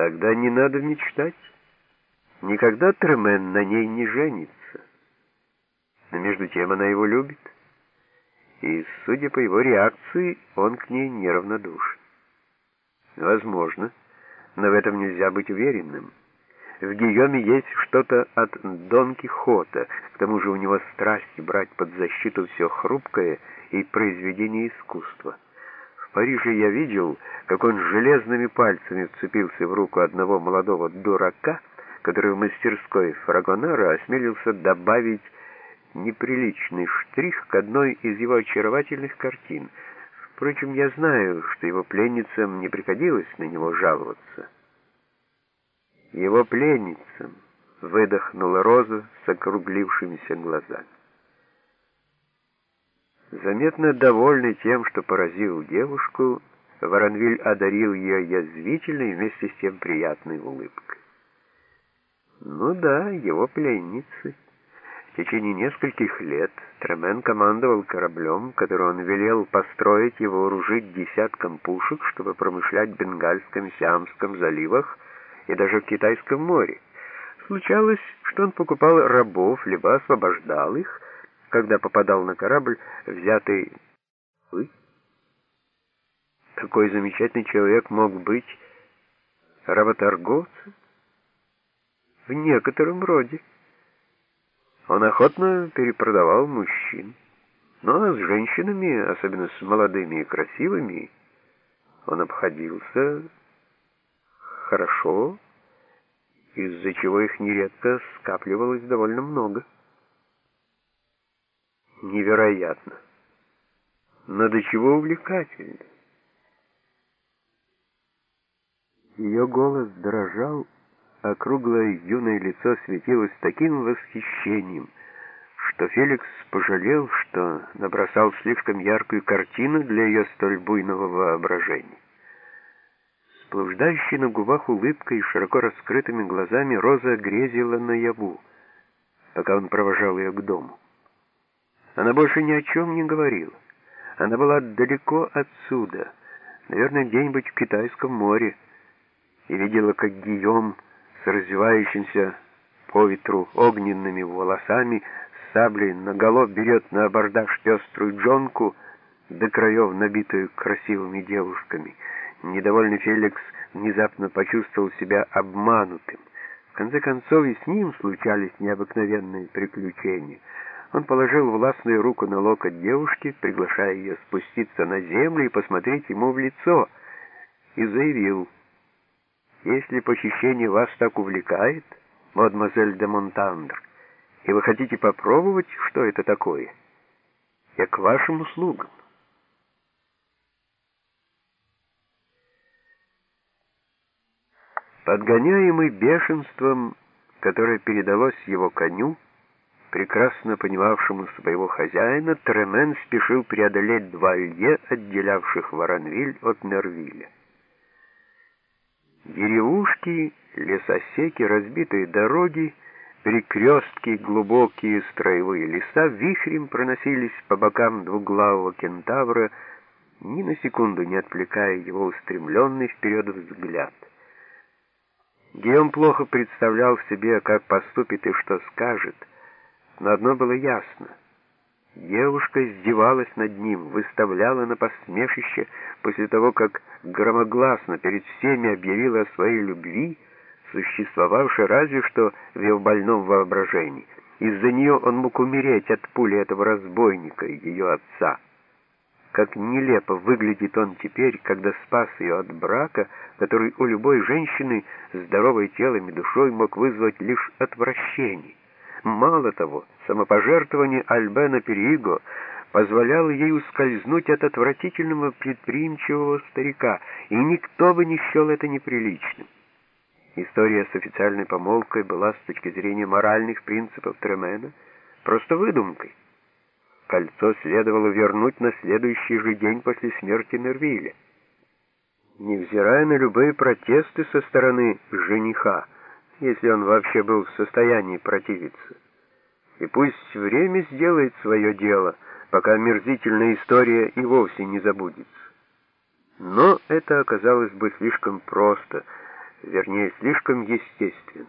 Тогда не надо мечтать. Никогда Тремен на ней не женится. Но между тем она его любит. И, судя по его реакции, он к ней неравнодушен. Возможно, но в этом нельзя быть уверенным. В Гийоме есть что-то от Дон Кихота, к тому же у него страсть брать под защиту все хрупкое и произведение искусства. В Париже я видел, как он железными пальцами вцепился в руку одного молодого дурака, который в мастерской Фрагонара осмелился добавить неприличный штрих к одной из его очаровательных картин. Впрочем, я знаю, что его пленницам не приходилось на него жаловаться. Его пленницам, выдохнула Роза с округлившимися глазами. Заметно довольный тем, что поразил девушку, Воронвиль одарил ее язвительной вместе с тем приятной улыбкой. Ну да, его пленницы. В течение нескольких лет Тремен командовал кораблем, который он велел построить и вооружить десятком пушек, чтобы промышлять в Бенгальском, Сиамском заливах и даже в Китайском море. Случалось, что он покупал рабов, либо освобождал их, когда попадал на корабль, взятый... Вы? Такой замечательный человек мог быть работорговцем? В некотором роде. Он охотно перепродавал мужчин. Но с женщинами, особенно с молодыми и красивыми, он обходился хорошо, из-за чего их нередко скапливалось довольно много. Невероятно. Но до чего увлекательно. Ее голос дрожал, а круглое юное лицо светилось таким восхищением, что Феликс пожалел, что набросал слишком яркую картину для ее столь буйного воображения. С блуждающей на губах улыбкой и широко раскрытыми глазами Роза грезила наяву, пока он провожал ее к дому. Она больше ни о чем не говорила. Она была далеко отсюда, наверное, где-нибудь в Китайском море, и видела, как Гийом с развивающимся по ветру огненными волосами саблей наголо берет на абордаж пеструю джонку, до краев набитую красивыми девушками. Недовольный Феликс внезапно почувствовал себя обманутым. В конце концов, и с ним случались необыкновенные приключения. Он положил властную руку на локоть девушки, приглашая ее спуститься на землю и посмотреть ему в лицо, и заявил — если похищение вас так увлекает, мадемуазель де Монтандр, и вы хотите попробовать, что это такое, я к вашим услугам. Подгоняемый бешенством, которое передалось его коню, прекрасно понимавшему своего хозяина, Тремен спешил преодолеть два лье, отделявших Воронвиль от Нервиля. Деревушки, лесосеки, разбитые дороги, перекрестки, глубокие строевые леса вихрем проносились по бокам двуглавого кентавра, ни на секунду не отвлекая его устремленный вперед взгляд. Гийом плохо представлял себе, как поступит и что скажет, но одно было ясно — Девушка издевалась над ним, выставляла на посмешище после того, как громогласно перед всеми объявила о своей любви, существовавшей разве что в его больном воображении. Из-за нее он мог умереть от пули этого разбойника, ее отца. Как нелепо выглядит он теперь, когда спас ее от брака, который у любой женщины, здоровой телом и душой, мог вызвать лишь отвращение. Мало того, самопожертвование Альбена Периго позволяло ей ускользнуть от отвратительного предприимчивого старика, и никто бы не счел это неприличным. История с официальной помолвкой была с точки зрения моральных принципов Тремена просто выдумкой. Кольцо следовало вернуть на следующий же день после смерти Нервиля. Невзирая на любые протесты со стороны жениха, если он вообще был в состоянии противиться. И пусть время сделает свое дело, пока мерзительная история и вовсе не забудется. Но это оказалось бы слишком просто, вернее, слишком естественно.